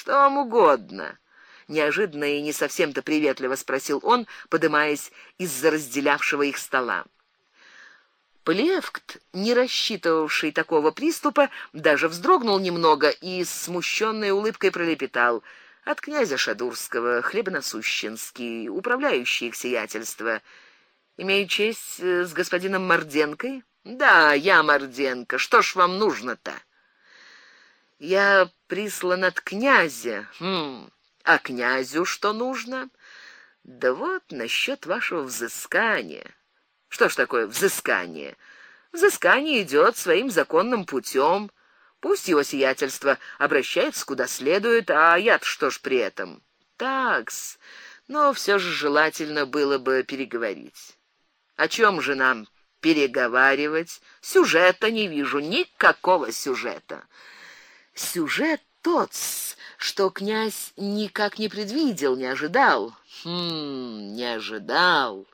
Что вам угодно? неожиданно и не совсем-то приветливо спросил он, поднимаясь из-за разделявшего их стола. Плевкт, не рассчитывавший такого приступа, даже вздрогнул немного и с смущенной улыбкой пролепетал: "От князя Шадурского, хлебоносущенский, управляющий их сиятельство. Имею честь э, с господином Морденкой?" "Да, я Морденко. Что ж вам нужно-то?" "Я прислан от князя. Хм. А князю что нужно?" "Да вот насчет вашего взыскания." Что ж такое взыскание? Взыскание идет своим законным путем. Пусть его сиятельство обращается куда следует, а я что ж при этом? Такс. Но все же желательно было бы переговорить. О чем же нам переговаривать? Сюжета не вижу никакого сюжета. Сюжет тот, что князь никак не предвидел, не ожидал. Хм, не ожидал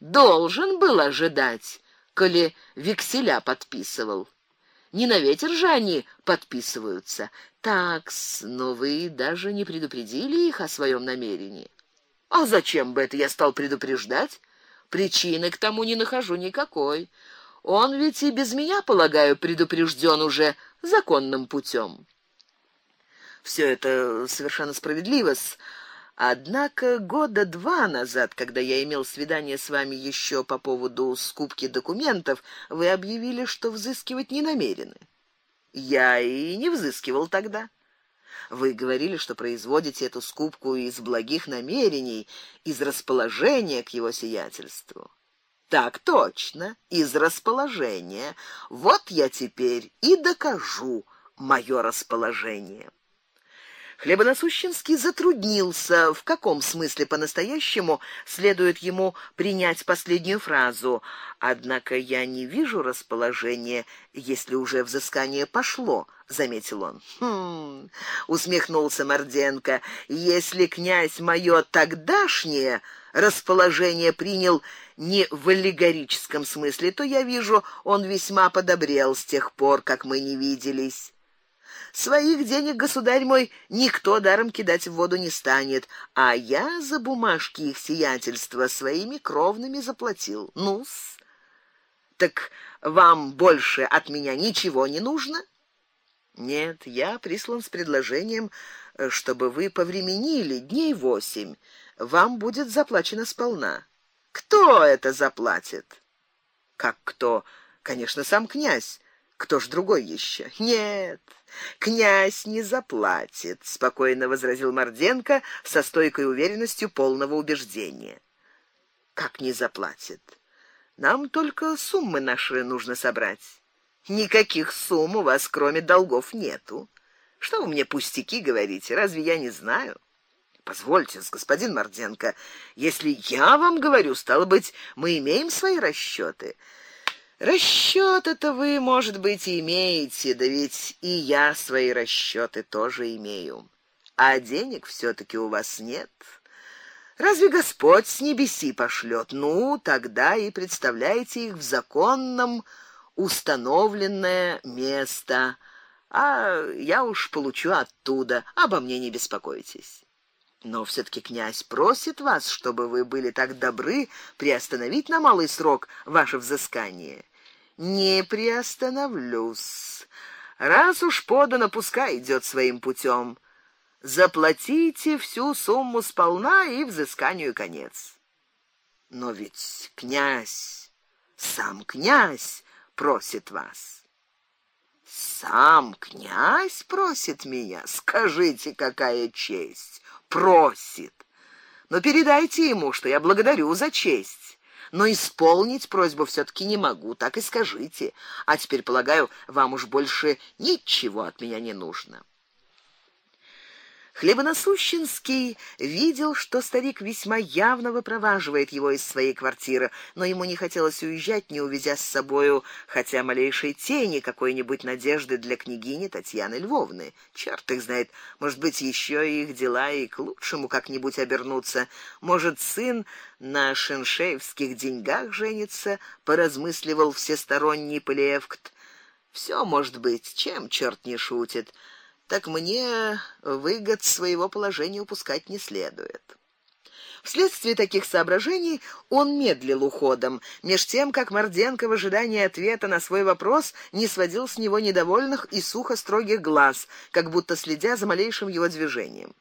должен был ожидать, коли векселя подписывал. Не на ветер же они подписываются. Такс, но вы даже не предупредили их о своем намерении. А зачем бы это я стал предупреждать? Причины к тому не нахожу никакой. Он ведь и без меня, полагаю, предупрежден уже законным путем. Все это совершенно справедливо. Однако года два назад, когда я имел свидание с вами еще по поводу скупки документов, вы объявили, что взыскивать не намерены. Я и не взыскивал тогда. Вы говорили, что производите эту скупку из благих намерений, из расположения к его сиятельству. Так точно, из расположения. Вот я теперь и докажу моё расположение. Хлебоносущенский затруднился, в каком смысле по-настоящему следует ему принять последнюю фразу. Однако я не вижу расположения, если уже взыскание пошло, заметил он. Хм, усмехнулся Морденко. Если князь моё тогдашнее расположение принял не в аллегорическом смысле, то я вижу, он весьма подобрел с тех пор, как мы не виделись. Своих денег государь мой никто даром кидать в воду не станет, а я за бумажки их сиятельства своими кровными заплатил. Ну-с. Так вам больше от меня ничего не нужно? Нет, я прислан с предложением, э, чтобы вы повременили дней восемь. Вам будет заплачено сполна. Кто это заплатит? Как кто? Конечно, сам князь. Кто ж другой еще? Нет. Князь не заплатит, спокойно возразил Морденко со стойкой уверенностью полного убеждения. Как не заплатит? Нам только суммы наши нужно собрать. Никаких сумм у вас кроме долгов нету. Что вы мне пустяки говорите? Разве я не знаю? Позвольте, господин Морденко, если я вам говорю, стало быть, мы имеем свои расчёты. Расчёт это вы, может быть, и имеете, да ведь и я свои расчёты тоже имею. А денег все таки у вас нет. Разве Господь с небеси пошлет? Ну, тогда и представляете их в законном установленное место. А я уж получу оттуда, обо мне не беспокойтесь. Но все таки князь просит вас, чтобы вы были так добры приостановить на малый срок ваше взыскание не приостановлюсь. Раз уж подано, пускай идет своим путем. Заплатите всю сумму сполна и взысканию конец. Но ведь князь, сам князь просит вас. Сам князь просит меня. Скажите, какая честь. Просит. Но передайте ему, что я благодарю за честь но исполнить просьбу все таки не могу, так и скажите. А теперь, полагаю, вам уж больше ничего от меня не нужно. Хлебоносущенский видел, что старик весьма явно выпроваживает его из своей квартиры, но ему не хотелось уезжать, не увезя с собою хотя малейшей тени какой-нибудь надежды для княгини Татьяны Львовны. Черт их знает, может быть, еще их дела и к лучшему как-нибудь обернутся. Может, сын на шиншеевских деньгах женится, поразмысливал всесторонний Плевкт. Все может быть, чем черт не шутит. Так мне выгод своего положения упускать не следует. Вследствие таких соображений он медлил уходом, меж тем как Морденко в ожидании ответа на свой вопрос не сводил с него недовольных и сухо строгих глаз, как будто следя за малейшим его движением.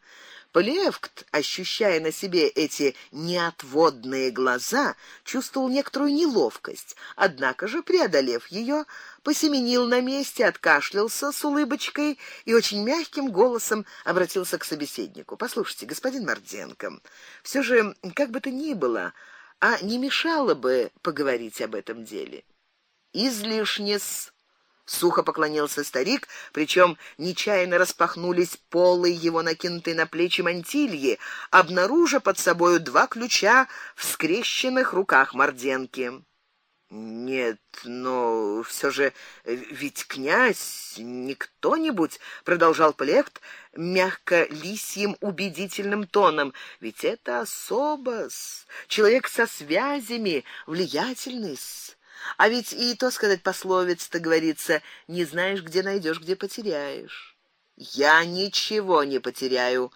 Полевкт, ощущая на себе эти неотводные глаза, чувствовал некоторую неловкость, однако же, преодолев ее, посеменил на месте, откашлялся с улыбочкой и очень мягким голосом обратился к собеседнику. Послушайте, господин Морденко, все же, как бы то ни было, а не мешало бы поговорить об этом деле. Излишне сухо поклонился старик, причем нечаянно распахнулись полы его накинутой на плечи мантильи, обнаружив под собою два ключа в скрещенных руках Морденки. Нет, но все же ведь князь не кто-нибудь, продолжал Плехт мягко лисьим убедительным тоном. Ведь это особо, человек со связями, влиятельный. А ведь и то сказать пословица-то говорится: не знаешь, где найдешь, где потеряешь. Я ничего не потеряю,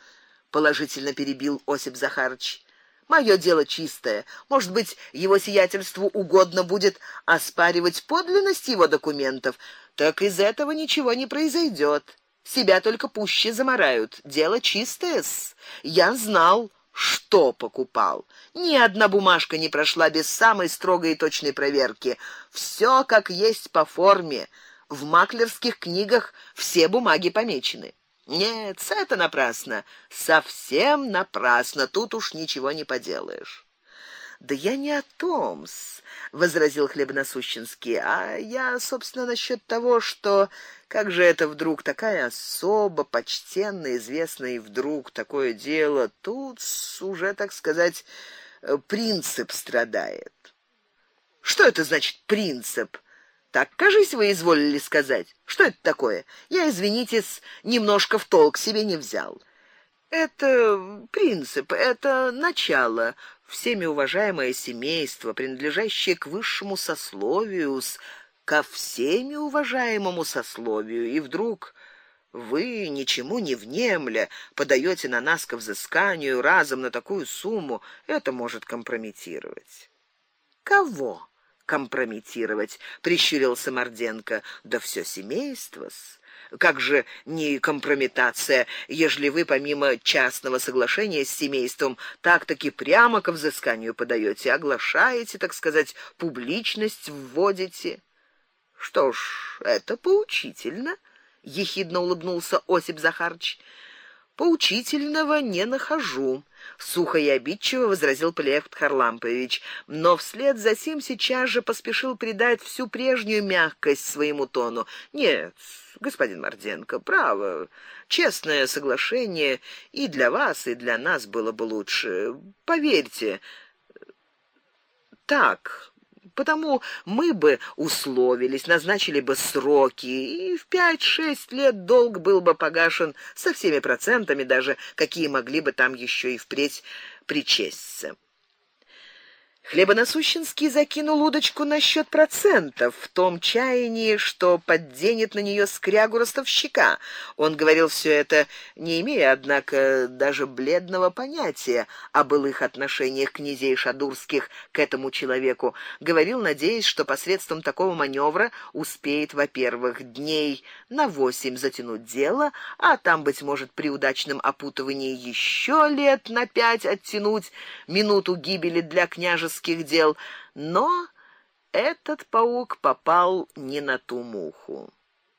положительно перебил Осип Захарович. Мое дело чистое. Может быть, его сиятельству угодно будет оспаривать подлинность его документов, так из этого ничего не произойдет. Себя только пуще заморают. Дело чистое. -с. Я знал, что покупал. Ни одна бумажка не прошла без самой строгой и точной проверки. Все как есть по форме. В маклерских книгах все бумаги помечены. Нет, это напрасно. Совсем напрасно. Тут уж ничего не поделаешь. Да я не о том, возразил Хлебносущенский, а я, собственно, насчет того, что как же это вдруг такая особо почтенная, известная и вдруг такое дело, тут уже, так сказать, принцип страдает. Что это значит принцип? Так, кажись, вы изволили сказать. Что это такое? Я, извините, немножко в толк себе не взял. Это принцип, это начало, всеми уважаемое семейство, принадлежащее к высшему сословию, ко всеми уважаемому сословию, и вдруг вы ничему не внемля подаете на нас к взысканию разом на такую сумму, это может компрометировать. Кого? компрометировать, прищурился Морденко. Да все семейство-с. Как же не компрометация, ежели вы помимо частного соглашения с семейством так-таки прямо к взысканию подаете, оглашаете, так сказать, публичность вводите? Что ж, это поучительно, ехидно улыбнулся Осип Захарч. Поучительного не нахожу сухо и обидчиво возразил Плехт Харлампович, но вслед за тем сейчас же поспешил придать всю прежнюю мягкость своему тону. Нет, господин Морденко, право, честное соглашение и для вас, и для нас было бы лучше. Поверьте. Так, Потому мы бы условились, назначили бы сроки, и в пять-шесть лет долг был бы погашен со всеми процентами, даже какие могли бы там еще и впредь причесться. Хлебоносущенский закинул удочку насчет процентов в том чаянии, что подденет на нее скрягу ростовщика. Он говорил все это, не имея однако даже бледного понятия о былых отношениях князей шадурских к этому человеку. Говорил, надеясь, что посредством такого маневра успеет, во-первых, дней на восемь затянуть дело, а там быть может при удачном опутывании еще лет на пять оттянуть минуту гибели для княжества мирских дел, но этот паук попал не на ту муху.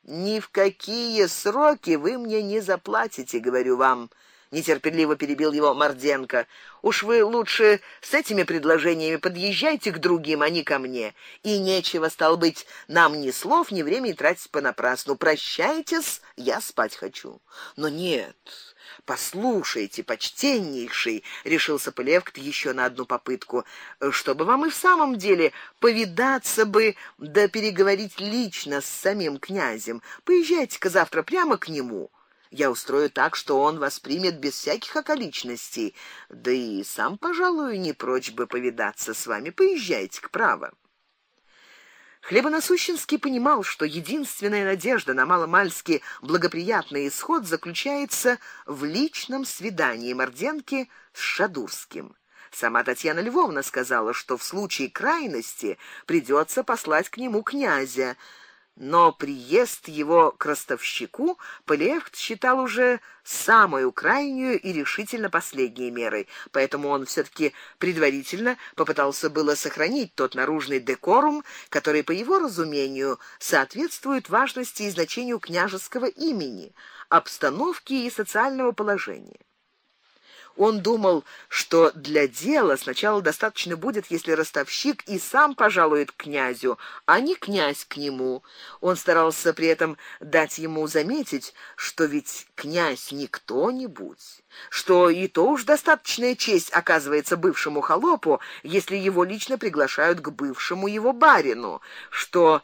Ни в какие сроки вы мне не заплатите, говорю вам, нетерпеливо перебил его Морденко. Уж вы лучше с этими предложениями подъезжайте к другим, а не ко мне. И нечего стал быть нам ни слов, ни времени тратить понапрасну. Прощайтесь, я спать хочу. Но нет, Послушайте, почтеннейший, решился Полевкт еще на одну попытку, чтобы вам и в самом деле повидаться бы, да переговорить лично с самим князем. Поезжайте-ка завтра прямо к нему. Я устрою так, что он вас примет без всяких околичностей. Да и сам, пожалуй, не прочь бы повидаться с вами. Поезжайте к право. Хлебоносущенский понимал, что единственная надежда на маломальски благоприятный исход заключается в личном свидании Морденки с Шадурским. Сама Татьяна Львовна сказала, что в случае крайности придется послать к нему князя, но приезд его к ростовщику Полевт считал уже самую крайнюю и решительно последней мерой, поэтому он все таки предварительно попытался было сохранить тот наружный декорум, который по его разумению соответствует важности и значению княжеского имени, обстановки и социального положения. Он думал, что для дела сначала достаточно будет, если ростовщик и сам пожалует князю, а не князь к нему. Он старался при этом дать ему заметить, что ведь князь не кто-нибудь, что и то уж достаточная честь оказывается бывшему холопу, если его лично приглашают к бывшему его барину, что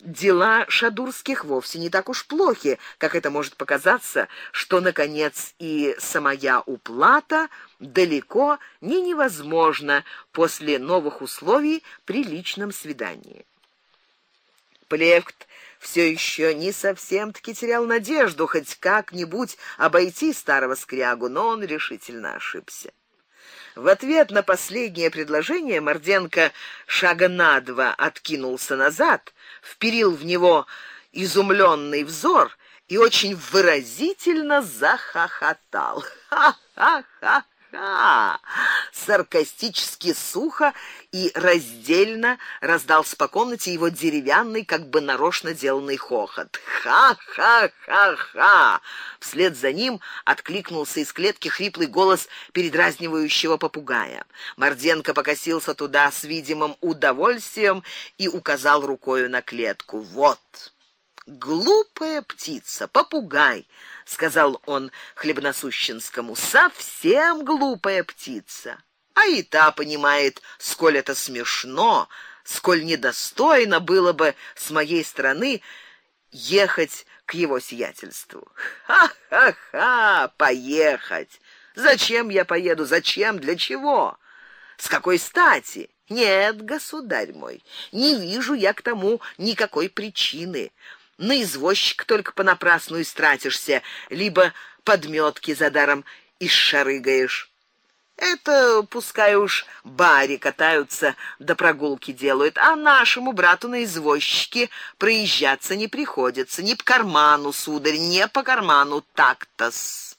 дела шадурских вовсе не так уж плохи, как это может показаться, что наконец и самая уплата далеко не невозможна после новых условий при личном свидании. Плевкт все еще не совсем-таки терял надежду хоть как-нибудь обойти старого скрягу, но он решительно ошибся. В ответ на последнее предложение Морденко шага на два откинулся назад, вперил в него изумленный взор и очень выразительно захохотал. Ха-ха-ха! ха Саркастически сухо и раздельно раздался по комнате его деревянный, как бы нарочно деланный хохот. Ха-ха-ха-ха! Вслед за ним откликнулся из клетки хриплый голос передразнивающего попугая. Морденко покосился туда с видимым удовольствием и указал рукой на клетку. Вот глупая птица, попугай, сказал он хлебносущенскому. Совсем глупая птица. А и та понимает, сколь это смешно, сколь недостойно было бы с моей стороны ехать к его сиятельству. Ха-ха-ха, поехать. Зачем я поеду? Зачем? Для чего? С какой стати? Нет, государь мой, не вижу я к тому никакой причины на извозчик только понапрасну истратишься, либо подметки за даром исшарыгаешь. Это пускай уж бари катаются да прогулки делают, а нашему брату на извозчике проезжаться не приходится, ни по карману, сударь, не по карману так-то-с.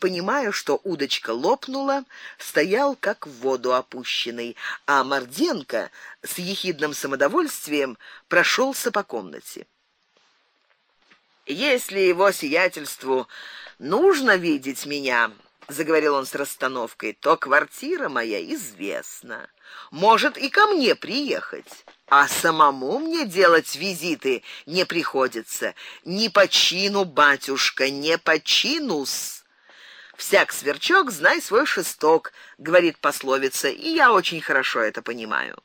Понимая, что удочка лопнула, стоял как в воду опущенный, а Морденко с ехидным самодовольствием прошелся по комнате. Если его сиятельству нужно видеть меня, заговорил он с расстановкой, то квартира моя известна. Может и ко мне приехать. А самому мне делать визиты не приходится. Ни по чину, батюшка, не по чинус. Всяк сверчок знай свой шесток, говорит пословица, и я очень хорошо это понимаю.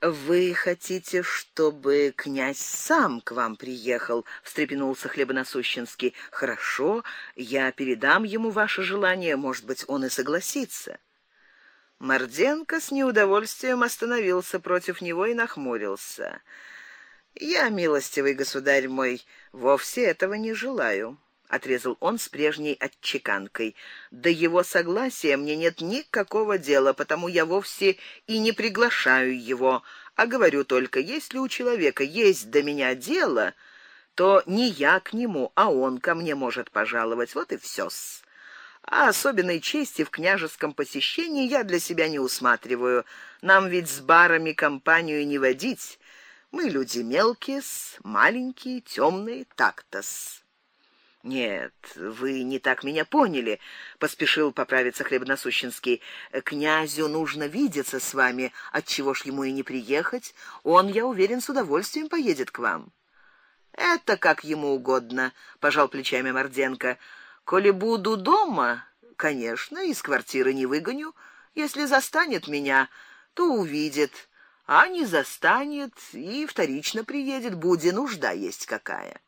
Вы хотите, чтобы князь сам к вам приехал? встрепенулся хлебоносущенский. Хорошо, я передам ему ваше желание, может быть, он и согласится. Морденко с неудовольствием остановился против него и нахмурился. Я, милостивый государь мой, вовсе этого не желаю, отрезал он с прежней отчеканкой. До его согласия мне нет никакого дела, потому я вовсе и не приглашаю его, а говорю только, если у человека есть до меня дело, то не я к нему, а он ко мне может пожаловать. Вот и всё-с а особенной чести в княжеском посещении я для себя не усматриваю. Нам ведь с барами компанию не водить. Мы люди мелкие, маленькие, темные, так-то-с. Нет, вы не так меня поняли, поспешил поправиться Хлебносущенский. Князю нужно видеться с вами, от чего ж ему и не приехать? Он, я уверен, с удовольствием поедет к вам. Это как ему угодно, пожал плечами Морденко. Коли буду дома, конечно, из квартиры не выгоню. Если застанет меня, то увидит, а не застанет и вторично приедет, будет нужда есть какая.